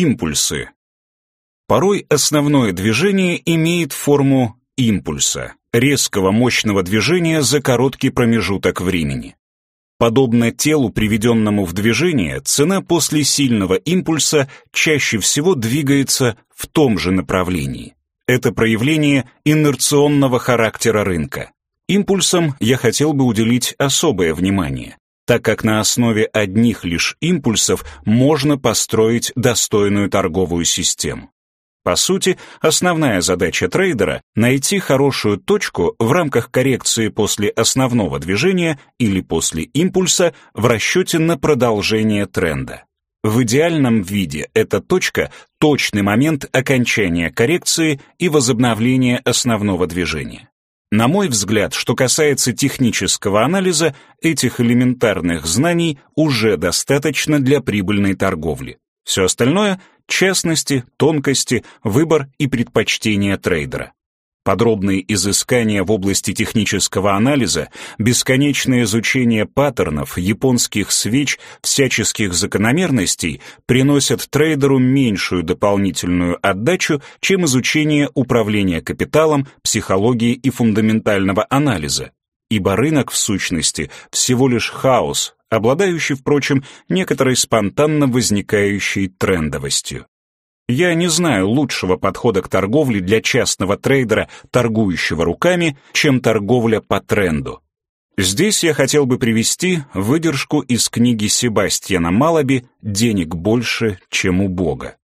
Импульсы. Порой основное движение имеет форму импульса, резкого мощного движения за короткий промежуток времени. Подобно телу, приведенному в движение, цена после сильного импульса чаще всего двигается в том же направлении. Это проявление инерционного характера рынка. Импульсам я хотел бы уделить особое внимание, так как на основе одних лишь импульсов можно построить достойную торговую систему. По сути, основная задача трейдера — найти хорошую точку в рамках коррекции после основного движения или после импульса в расчете на продолжение тренда. В идеальном виде эта точка — точный момент окончания коррекции и возобновления основного движения. На мой взгляд, что касается технического анализа, этих элементарных знаний уже достаточно для прибыльной торговли. Все остальное частности, тонкости, выбор и предпочтения трейдера. Подробные изыскания в области технического анализа, бесконечное изучение паттернов, японских свеч, всяческих закономерностей приносят трейдеру меньшую дополнительную отдачу, чем изучение управления капиталом, психологии и фундаментального анализа. Ибо рынок, в сущности, всего лишь хаос, обладающий, впрочем, некоторой спонтанно возникающей трендовостью. Я не знаю лучшего подхода к торговле для частного трейдера, торгующего руками, чем торговля по тренду. Здесь я хотел бы привести выдержку из книги Себастьяна Малаби «Денег больше, чем у Бога».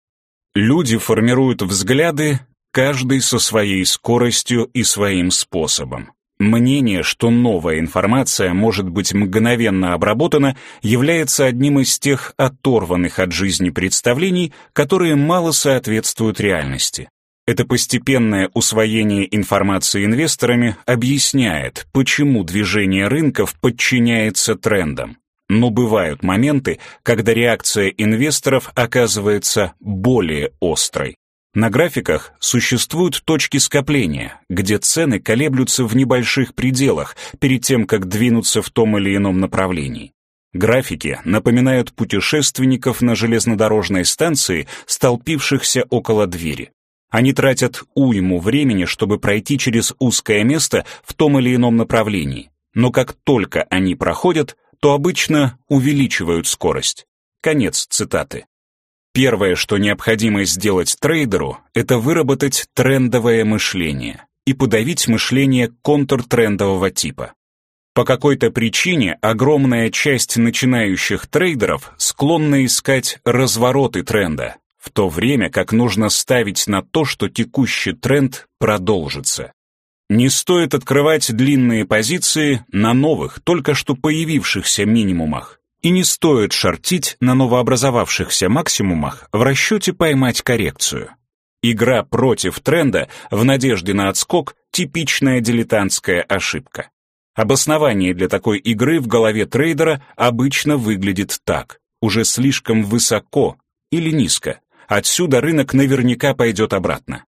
Люди формируют взгляды, каждый со своей скоростью и своим способом. Мнение, что новая информация может быть мгновенно обработана, является одним из тех оторванных от жизни представлений, которые мало соответствуют реальности. Это постепенное усвоение информации инвесторами объясняет, почему движение рынков подчиняется трендам. Но бывают моменты, когда реакция инвесторов оказывается более острой. На графиках существуют точки скопления, где цены колеблются в небольших пределах перед тем, как двинуться в том или ином направлении. Графики напоминают путешественников на железнодорожной станции, столпившихся около двери. Они тратят уйму времени, чтобы пройти через узкое место в том или ином направлении. Но как только они проходят, то обычно увеличивают скорость. Конец цитаты. Первое, что необходимо сделать трейдеру, это выработать трендовое мышление и подавить мышление контртрендового типа. По какой-то причине огромная часть начинающих трейдеров склонна искать развороты тренда, в то время как нужно ставить на то, что текущий тренд продолжится. Не стоит открывать длинные позиции на новых, только что появившихся минимумах. И не стоит шортить на новообразовавшихся максимумах в расчете поймать коррекцию. Игра против тренда в надежде на отскок – типичная дилетантская ошибка. Обоснование для такой игры в голове трейдера обычно выглядит так. Уже слишком высоко или низко. Отсюда рынок наверняка пойдет обратно.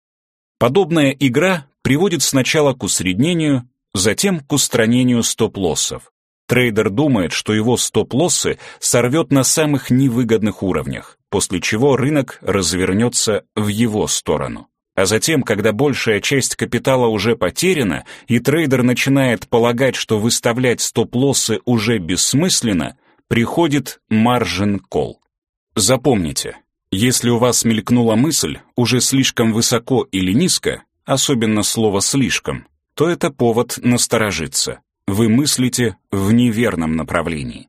Подобная игра приводит сначала к усреднению, затем к устранению стоп-лоссов. Трейдер думает, что его стоп-лоссы сорвет на самых невыгодных уровнях, после чего рынок развернется в его сторону. А затем, когда большая часть капитала уже потеряна, и трейдер начинает полагать, что выставлять стоп-лоссы уже бессмысленно, приходит маржин-колл. Запомните, если у вас мелькнула мысль уже слишком высоко или низко, особенно слово «слишком», то это повод насторожиться вы мыслите в неверном направлении.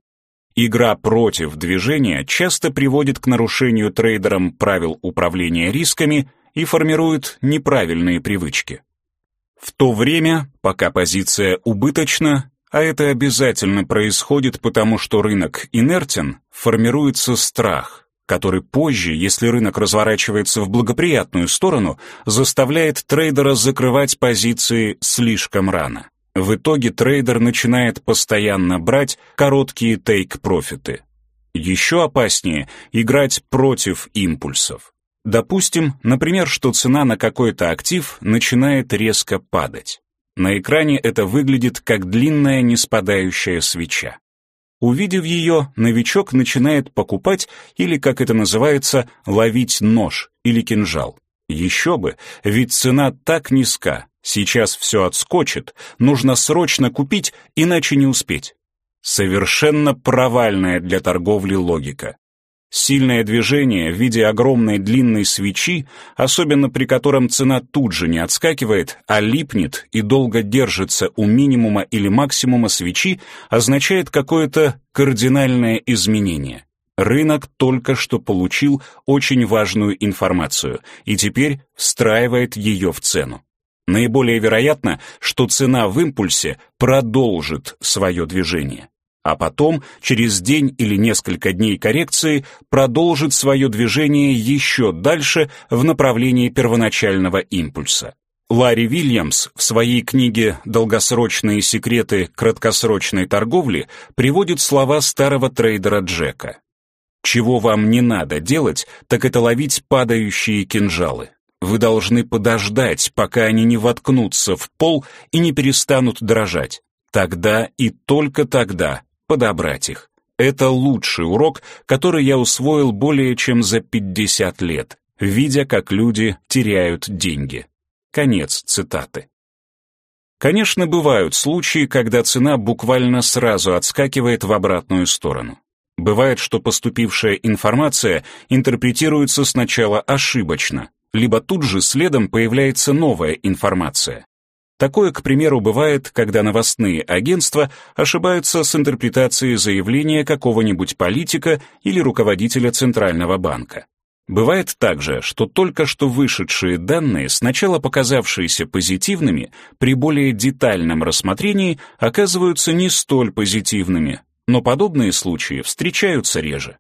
Игра против движения часто приводит к нарушению трейдером правил управления рисками и формирует неправильные привычки. В то время, пока позиция убыточна, а это обязательно происходит потому, что рынок инертен, формируется страх, который позже, если рынок разворачивается в благоприятную сторону, заставляет трейдера закрывать позиции слишком рано. В итоге трейдер начинает постоянно брать короткие тейк-профиты. Еще опаснее играть против импульсов. Допустим, например, что цена на какой-то актив начинает резко падать. На экране это выглядит как длинная неспадающая свеча. Увидев ее, новичок начинает покупать или, как это называется, ловить нож или кинжал. Еще бы, ведь цена так низка, сейчас все отскочит, нужно срочно купить, иначе не успеть. Совершенно провальная для торговли логика. Сильное движение в виде огромной длинной свечи, особенно при котором цена тут же не отскакивает, а липнет и долго держится у минимума или максимума свечи, означает какое-то кардинальное изменение. Рынок только что получил очень важную информацию и теперь встраивает ее в цену. Наиболее вероятно, что цена в импульсе продолжит свое движение а потом, через день или несколько дней коррекции, продолжит свое движение еще дальше в направлении первоначального импульса. Ларри Вильямс в своей книге «Долгосрочные секреты краткосрочной торговли» приводит слова старого трейдера Джека. «Чего вам не надо делать, так это ловить падающие кинжалы. Вы должны подождать, пока они не воткнутся в пол и не перестанут дрожать. Тогда и только тогда подобрать их. Это лучший урок, который я усвоил более чем за 50 лет, видя, как люди теряют деньги. Конец цитаты. Конечно, бывают случаи, когда цена буквально сразу отскакивает в обратную сторону. Бывает, что поступившая информация интерпретируется сначала ошибочно, либо тут же следом появляется новая информация. Такое, к примеру, бывает, когда новостные агентства ошибаются с интерпретацией заявления какого-нибудь политика или руководителя Центрального банка. Бывает также, что только что вышедшие данные, сначала показавшиеся позитивными, при более детальном рассмотрении оказываются не столь позитивными, но подобные случаи встречаются реже.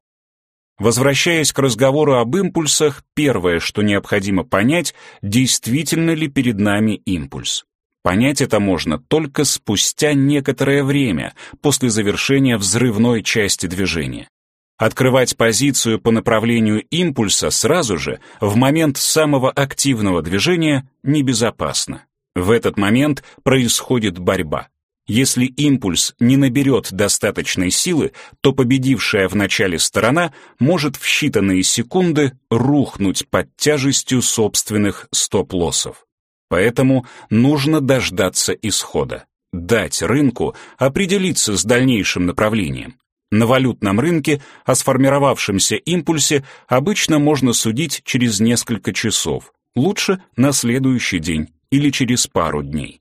Возвращаясь к разговору об импульсах, первое, что необходимо понять, действительно ли перед нами импульс. Понять это можно только спустя некоторое время, после завершения взрывной части движения. Открывать позицию по направлению импульса сразу же, в момент самого активного движения, небезопасно. В этот момент происходит борьба. Если импульс не наберет достаточной силы, то победившая в начале сторона может в считанные секунды рухнуть под тяжестью собственных стоп-лоссов. Поэтому нужно дождаться исхода, дать рынку определиться с дальнейшим направлением. На валютном рынке о сформировавшемся импульсе обычно можно судить через несколько часов, лучше на следующий день или через пару дней.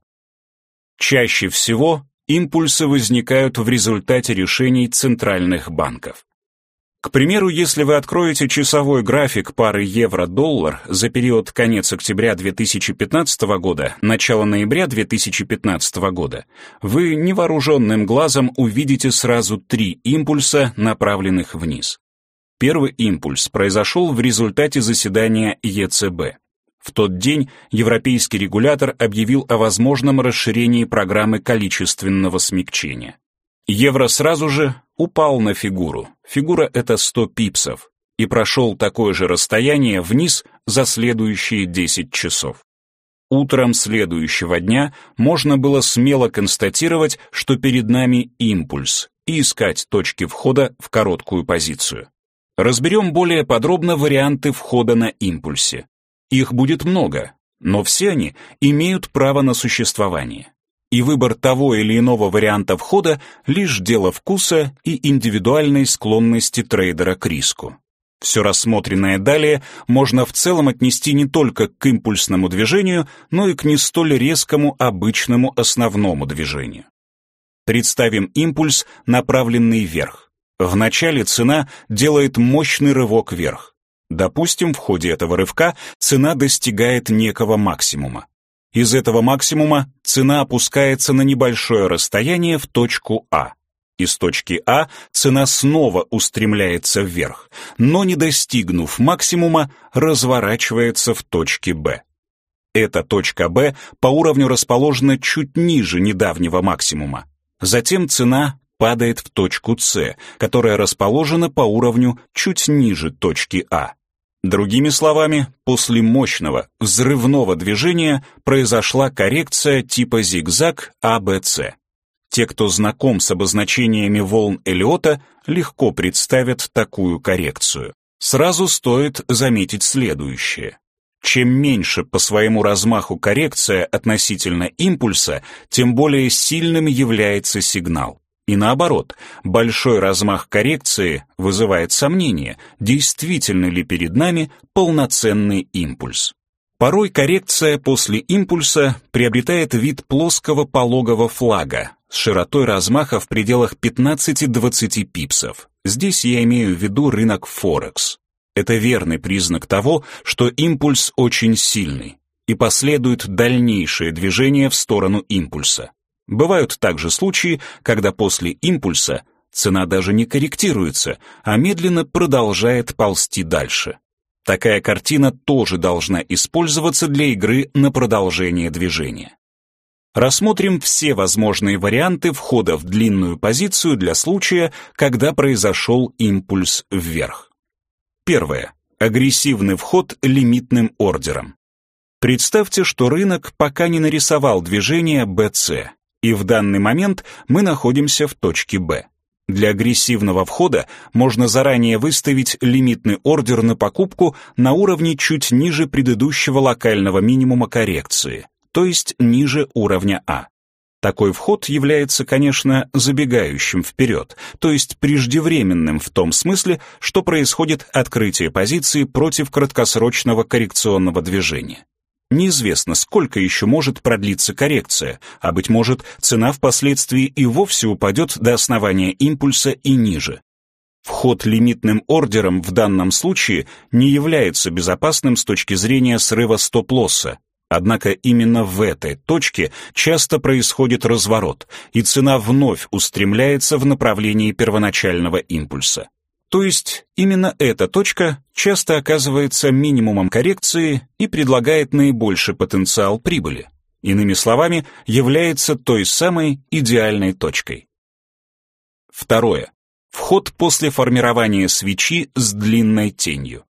Чаще всего импульсы возникают в результате решений центральных банков. К примеру, если вы откроете часовой график пары евро-доллар за период конец октября 2015 года, начало ноября 2015 года, вы невооруженным глазом увидите сразу три импульса, направленных вниз. Первый импульс произошел в результате заседания ЕЦБ. В тот день европейский регулятор объявил о возможном расширении программы количественного смягчения. Евро сразу же упал на фигуру. Фигура — это 100 пипсов. И прошел такое же расстояние вниз за следующие 10 часов. Утром следующего дня можно было смело констатировать, что перед нами импульс, и искать точки входа в короткую позицию. Разберем более подробно варианты входа на импульсе. Их будет много, но все они имеют право на существование и выбор того или иного варианта входа лишь дело вкуса и индивидуальной склонности трейдера к риску. Все рассмотренное далее можно в целом отнести не только к импульсному движению, но и к не столь резкому обычному основному движению. Представим импульс, направленный вверх. Вначале цена делает мощный рывок вверх. Допустим, в ходе этого рывка цена достигает некого максимума. Из этого максимума цена опускается на небольшое расстояние в точку А. Из точки А цена снова устремляется вверх, но не достигнув максимума, разворачивается в точке Б. Эта точка Б по уровню расположена чуть ниже недавнего максимума. Затем цена падает в точку С, которая расположена по уровню чуть ниже точки А. Другими словами, после мощного взрывного движения произошла коррекция типа зигзаг АБЦ. Те, кто знаком с обозначениями волн Эллиота, легко представят такую коррекцию. Сразу стоит заметить следующее. Чем меньше по своему размаху коррекция относительно импульса, тем более сильным является сигнал. И наоборот, большой размах коррекции вызывает сомнение, действительно ли перед нами полноценный импульс. Порой коррекция после импульса приобретает вид плоского пологого флага с широтой размаха в пределах 15-20 пипсов. Здесь я имею в виду рынок Форекс. Это верный признак того, что импульс очень сильный, и последует дальнейшее движение в сторону импульса. Бывают также случаи, когда после импульса цена даже не корректируется, а медленно продолжает ползти дальше. Такая картина тоже должна использоваться для игры на продолжение движения. Рассмотрим все возможные варианты входа в длинную позицию для случая, когда произошел импульс вверх. Первое. Агрессивный вход лимитным ордером. Представьте, что рынок пока не нарисовал движение BC, и в данный момент мы находимся в точке B. Для агрессивного входа можно заранее выставить лимитный ордер на покупку на уровне чуть ниже предыдущего локального минимума коррекции, то есть ниже уровня А. Такой вход является, конечно, забегающим вперед, то есть преждевременным в том смысле, что происходит открытие позиции против краткосрочного коррекционного движения. Неизвестно, сколько еще может продлиться коррекция, а, быть может, цена впоследствии и вовсе упадет до основания импульса и ниже. Вход лимитным ордером в данном случае не является безопасным с точки зрения срыва стоп-лосса, Однако именно в этой точке часто происходит разворот, и цена вновь устремляется в направлении первоначального импульса. То есть именно эта точка часто оказывается минимумом коррекции и предлагает наибольший потенциал прибыли. Иными словами, является той самой идеальной точкой. Второе. Вход после формирования свечи с длинной тенью.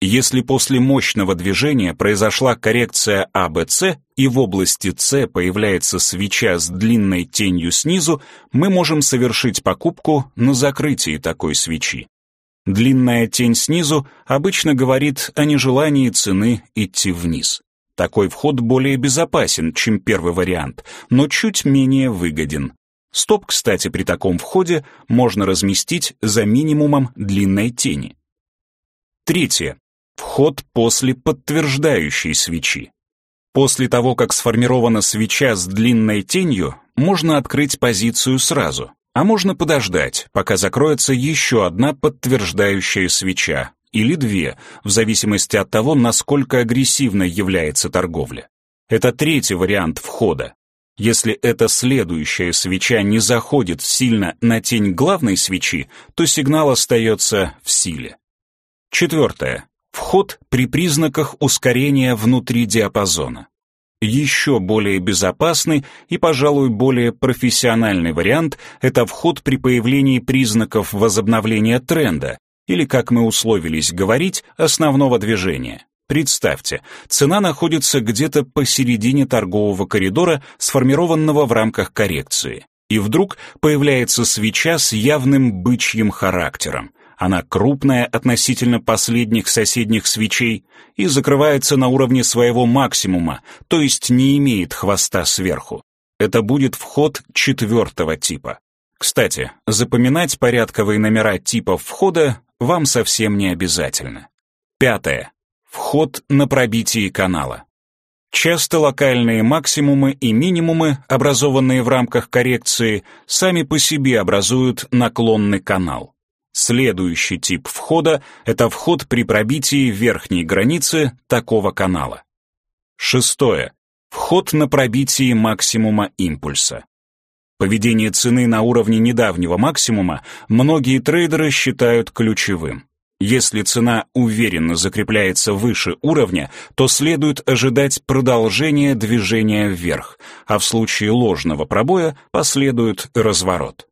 Если после мощного движения произошла коррекция АБЦ и в области С появляется свеча с длинной тенью снизу, мы можем совершить покупку на закрытии такой свечи. Длинная тень снизу обычно говорит о нежелании цены идти вниз. Такой вход более безопасен, чем первый вариант, но чуть менее выгоден. Стоп, кстати, при таком входе можно разместить за минимумом длинной тени. Третье. Вход после подтверждающей свечи. После того, как сформирована свеча с длинной тенью, можно открыть позицию сразу, а можно подождать, пока закроется еще одна подтверждающая свеча, или две, в зависимости от того, насколько агрессивной является торговля. Это третий вариант входа. Если эта следующая свеча не заходит сильно на тень главной свечи, то сигнал остается в силе. Четвертое. Вход при признаках ускорения внутри диапазона. Еще более безопасный и, пожалуй, более профессиональный вариант – это вход при появлении признаков возобновления тренда, или, как мы условились говорить, основного движения. Представьте, цена находится где-то посередине торгового коридора, сформированного в рамках коррекции. И вдруг появляется свеча с явным бычьим характером. Она крупная относительно последних соседних свечей и закрывается на уровне своего максимума, то есть не имеет хвоста сверху. Это будет вход четвертого типа. Кстати, запоминать порядковые номера типов входа вам совсем не обязательно. Пятое. Вход на пробитие канала. Часто локальные максимумы и минимумы, образованные в рамках коррекции, сами по себе образуют наклонный канал. Следующий тип входа — это вход при пробитии верхней границы такого канала. Шестое. Вход на пробитие максимума импульса. Поведение цены на уровне недавнего максимума многие трейдеры считают ключевым. Если цена уверенно закрепляется выше уровня, то следует ожидать продолжения движения вверх, а в случае ложного пробоя последует разворот.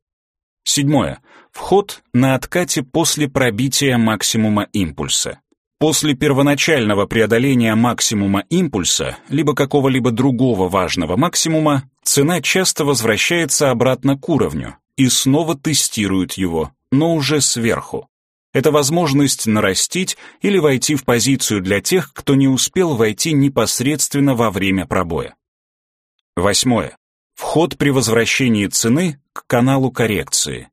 Седьмое. Вход на откате после пробития максимума импульса. После первоначального преодоления максимума импульса, либо какого-либо другого важного максимума, цена часто возвращается обратно к уровню и снова тестируют его, но уже сверху. Это возможность нарастить или войти в позицию для тех, кто не успел войти непосредственно во время пробоя. Восьмое. Вход при возвращении цены к каналу коррекции.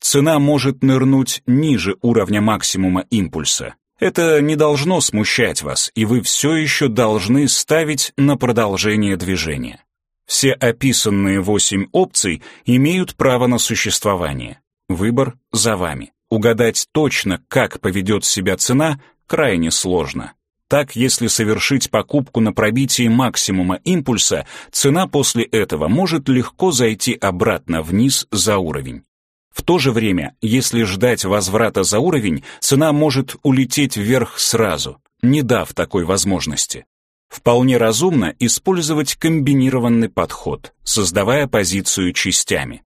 Цена может нырнуть ниже уровня максимума импульса. Это не должно смущать вас, и вы все еще должны ставить на продолжение движения. Все описанные восемь опций имеют право на существование. Выбор за вами. Угадать точно, как поведет себя цена, крайне сложно. Так, если совершить покупку на пробитии максимума импульса, цена после этого может легко зайти обратно вниз за уровень. В то же время, если ждать возврата за уровень, цена может улететь вверх сразу, не дав такой возможности. Вполне разумно использовать комбинированный подход, создавая позицию частями.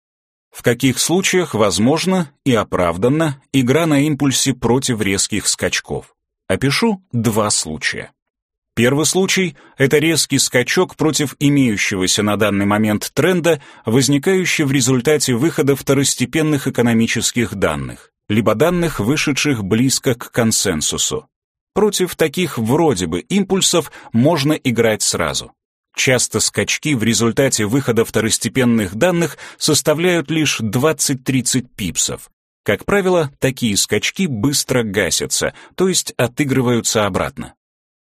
В каких случаях возможно и оправданно игра на импульсе против резких скачков? Опишу два случая. Первый случай — это резкий скачок против имеющегося на данный момент тренда, возникающий в результате выхода второстепенных экономических данных, либо данных, вышедших близко к консенсусу. Против таких вроде бы импульсов можно играть сразу. Часто скачки в результате выхода второстепенных данных составляют лишь 20-30 пипсов. Как правило, такие скачки быстро гасятся, то есть отыгрываются обратно.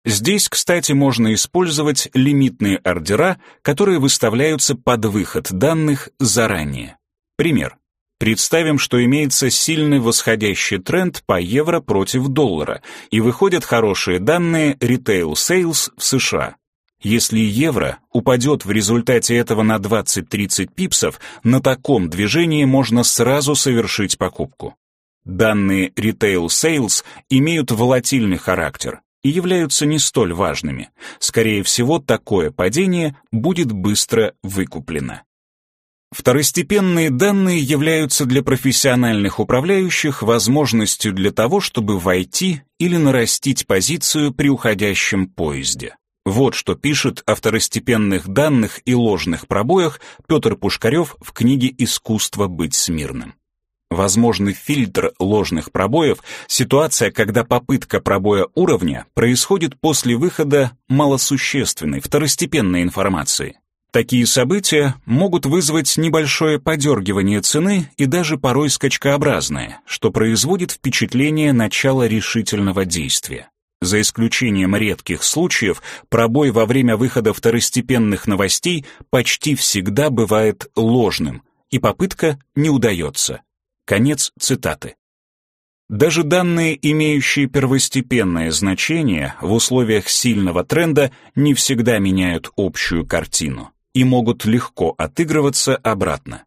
Здесь, кстати, можно использовать лимитные ордера, которые выставляются под выход данных заранее. Пример. Представим, что имеется сильный восходящий тренд по евро против доллара, и выходят хорошие данные retail sales в США. Если евро упадет в результате этого на 20-30 пипсов, на таком движении можно сразу совершить покупку. Данные retail sales имеют волатильный характер и являются не столь важными. Скорее всего, такое падение будет быстро выкуплено. Второстепенные данные являются для профессиональных управляющих возможностью для того, чтобы войти или нарастить позицию при уходящем поезде. Вот что пишет о второстепенных данных и ложных пробоях Петр Пушкарев в книге «Искусство быть смирным». Возможный фильтр ложных пробоев — ситуация, когда попытка пробоя уровня происходит после выхода малосущественной, второстепенной информации. Такие события могут вызвать небольшое подергивание цены и даже порой скачкообразное, что производит впечатление начала решительного действия. За исключением редких случаев, пробой во время выхода второстепенных новостей почти всегда бывает ложным, и попытка не удается. Конец цитаты. Даже данные, имеющие первостепенное значение, в условиях сильного тренда не всегда меняют общую картину и могут легко отыгрываться обратно.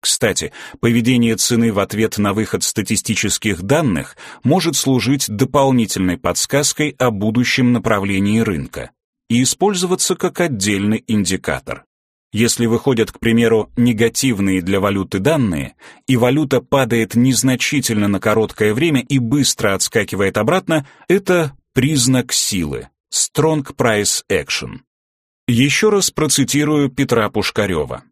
Кстати, поведение цены в ответ на выход статистических данных может служить дополнительной подсказкой о будущем направлении рынка и использоваться как отдельный индикатор. Если выходят, к примеру, негативные для валюты данные, и валюта падает незначительно на короткое время и быстро отскакивает обратно, это признак силы. Strong Price Action. Еще раз процитирую Петра Пушкарева.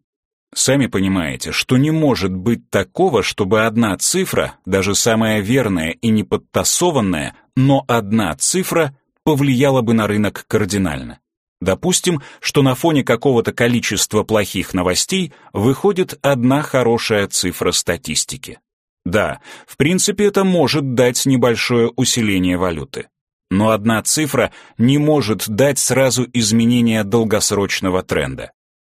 Сами понимаете, что не может быть такого, чтобы одна цифра, даже самая верная и не подтасованная, но одна цифра повлияла бы на рынок кардинально. Допустим, что на фоне какого-то количества плохих новостей выходит одна хорошая цифра статистики. Да, в принципе, это может дать небольшое усиление валюты. Но одна цифра не может дать сразу изменения долгосрочного тренда.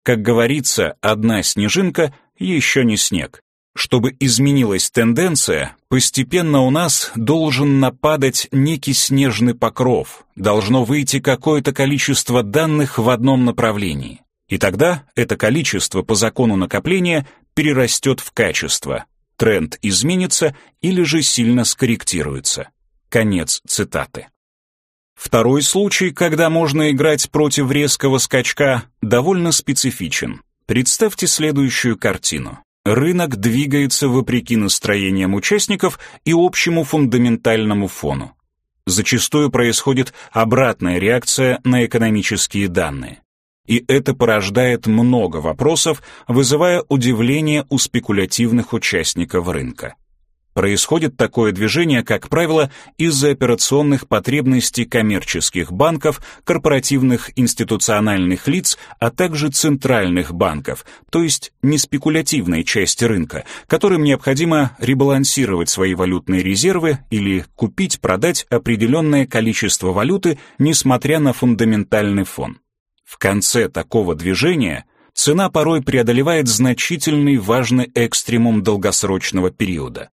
Как говорится, одна снежинка еще не снег. Чтобы изменилась тенденция, постепенно у нас должен нападать некий снежный покров, должно выйти какое-то количество данных в одном направлении. И тогда это количество по закону накопления перерастет в качество. Тренд изменится или же сильно скорректируется. Конец цитаты. Второй случай, когда можно играть против резкого скачка, довольно специфичен. Представьте следующую картину. Рынок двигается вопреки настроениям участников и общему фундаментальному фону. Зачастую происходит обратная реакция на экономические данные. И это порождает много вопросов, вызывая удивление у спекулятивных участников рынка. Происходит такое движение, как правило, из-за операционных потребностей коммерческих банков, корпоративных институциональных лиц, а также центральных банков, то есть не спекулятивной части рынка, которым необходимо ребалансировать свои валютные резервы или купить-продать определенное количество валюты, несмотря на фундаментальный фон. В конце такого движения цена порой преодолевает значительный важный экстремум долгосрочного периода.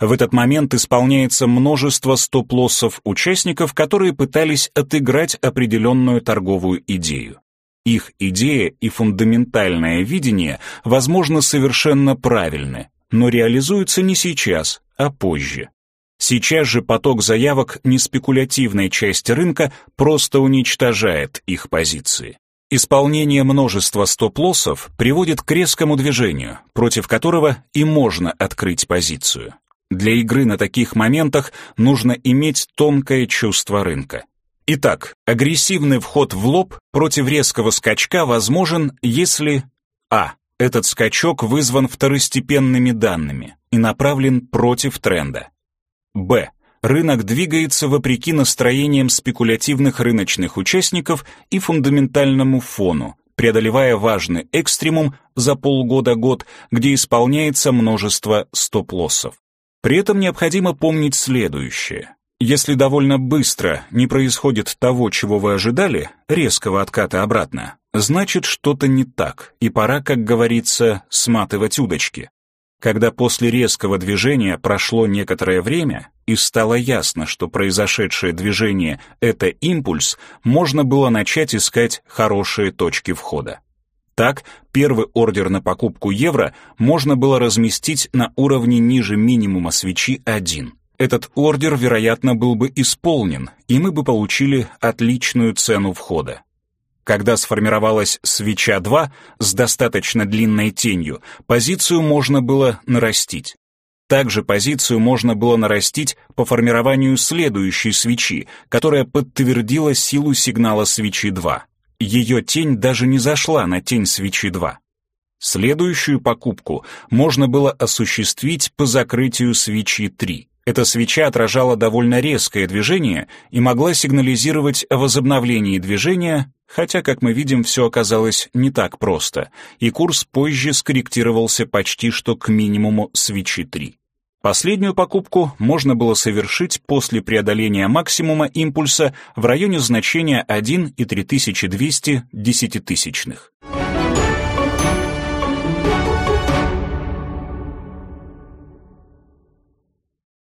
В этот момент исполняется множество стоп-лоссов участников, которые пытались отыграть определенную торговую идею. Их идея и фундаментальное видение, возможно, совершенно правильны, но реализуются не сейчас, а позже. Сейчас же поток заявок неспекулятивной части рынка просто уничтожает их позиции. Исполнение множества стоп-лоссов приводит к резкому движению, против которого и можно открыть позицию. Для игры на таких моментах нужно иметь тонкое чувство рынка. Итак, агрессивный вход в лоб против резкого скачка возможен, если а. Этот скачок вызван второстепенными данными и направлен против тренда. б. Рынок двигается вопреки настроениям спекулятивных рыночных участников и фундаментальному фону, преодолевая важный экстремум за полгода-год, где исполняется множество стоп-лоссов. При этом необходимо помнить следующее. Если довольно быстро не происходит того, чего вы ожидали, резкого отката обратно, значит что-то не так, и пора, как говорится, сматывать удочки. Когда после резкого движения прошло некоторое время и стало ясно, что произошедшее движение — это импульс, можно было начать искать хорошие точки входа. Так, первый ордер на покупку евро можно было разместить на уровне ниже минимума свечи 1. Этот ордер, вероятно, был бы исполнен, и мы бы получили отличную цену входа. Когда сформировалась свеча 2 с достаточно длинной тенью, позицию можно было нарастить. Также позицию можно было нарастить по формированию следующей свечи, которая подтвердила силу сигнала свечи 2 ее тень даже не зашла на тень свечи 2. Следующую покупку можно было осуществить по закрытию свечи 3. Эта свеча отражала довольно резкое движение и могла сигнализировать о возобновлении движения, хотя, как мы видим, все оказалось не так просто, и курс позже скорректировался почти что к минимуму свечи 3. Последнюю покупку можно было совершить после преодоления максимума импульса в районе значения 1 и 3200 десятитысячных.